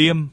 tiêm